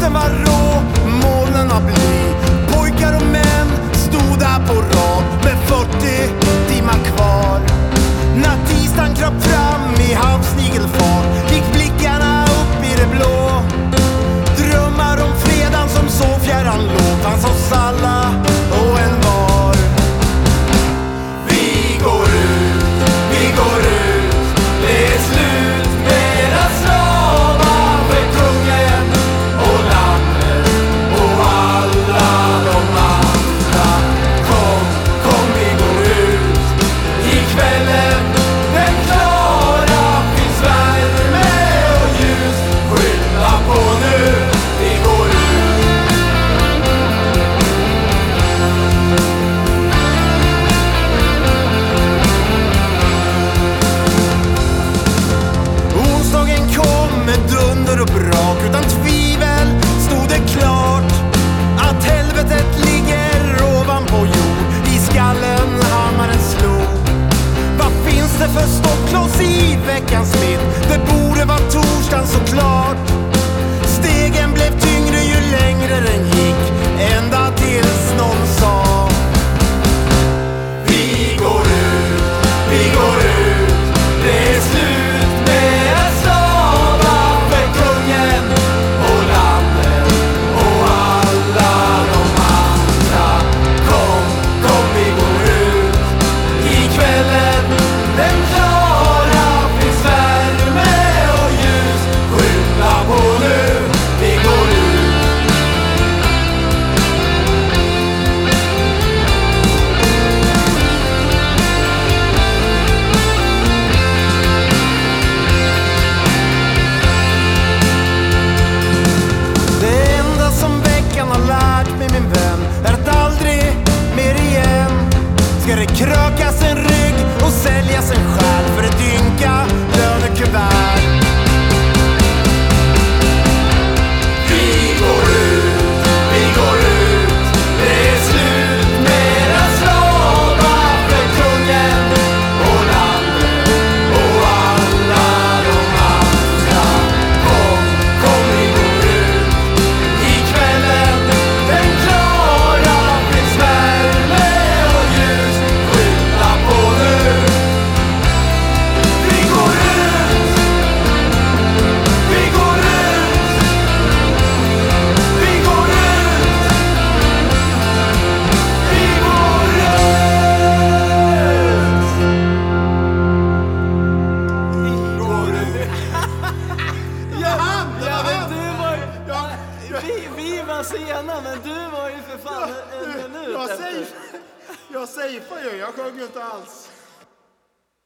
Luften var rå, molnen var bly. Pojkar och män stod där på rad med 40 timmar kvar. När tisdagen kröp fram i havsnigelfart gick blickarna upp i det blå. Drömmar om fredan som så fjärran låg fanns hos alla och en veckans mitt ska det krökas en rygg och säljas en vi, vi var sena, men du var ju för fan en minut jag, jag, jag safear ju. Jag sjöng ju inte alls.